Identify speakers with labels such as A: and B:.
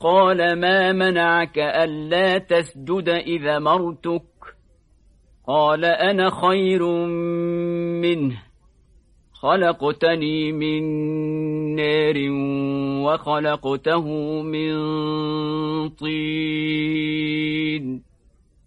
A: قال ما منعك ألا تسجد إذا مرتك؟ قال أنا خير منه خلقتني من نار وخلقته من طين.